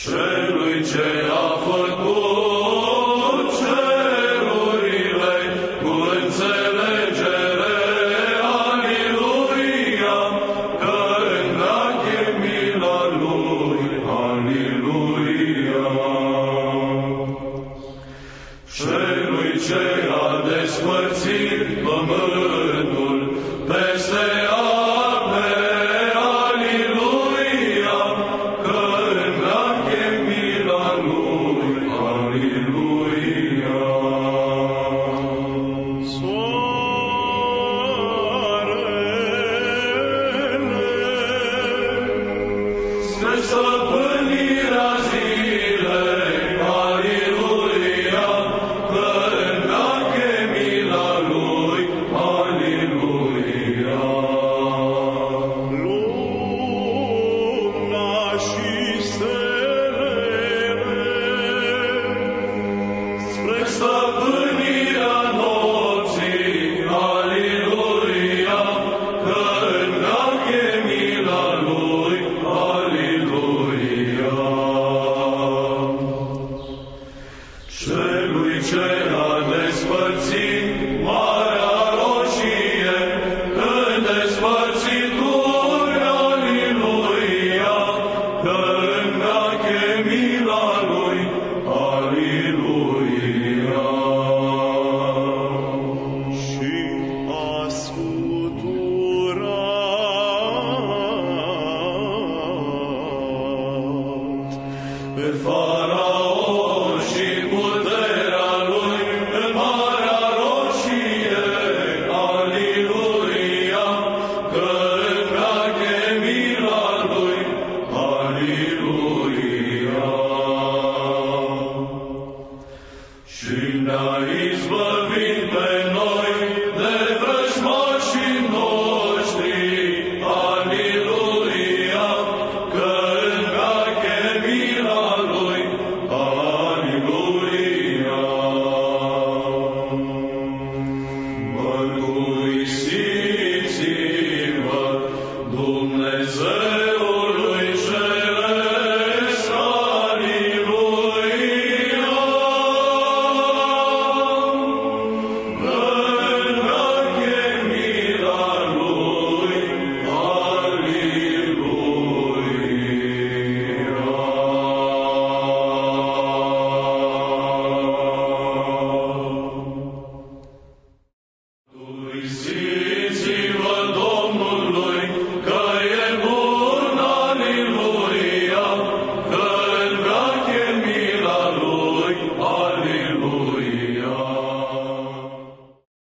celui ce a făcut cerurile cu înțelegere. Aliluia, că-n drag e mila lui. Aliluia. Celui ce a despărțit pământul Sırsa bırak. Shri Nari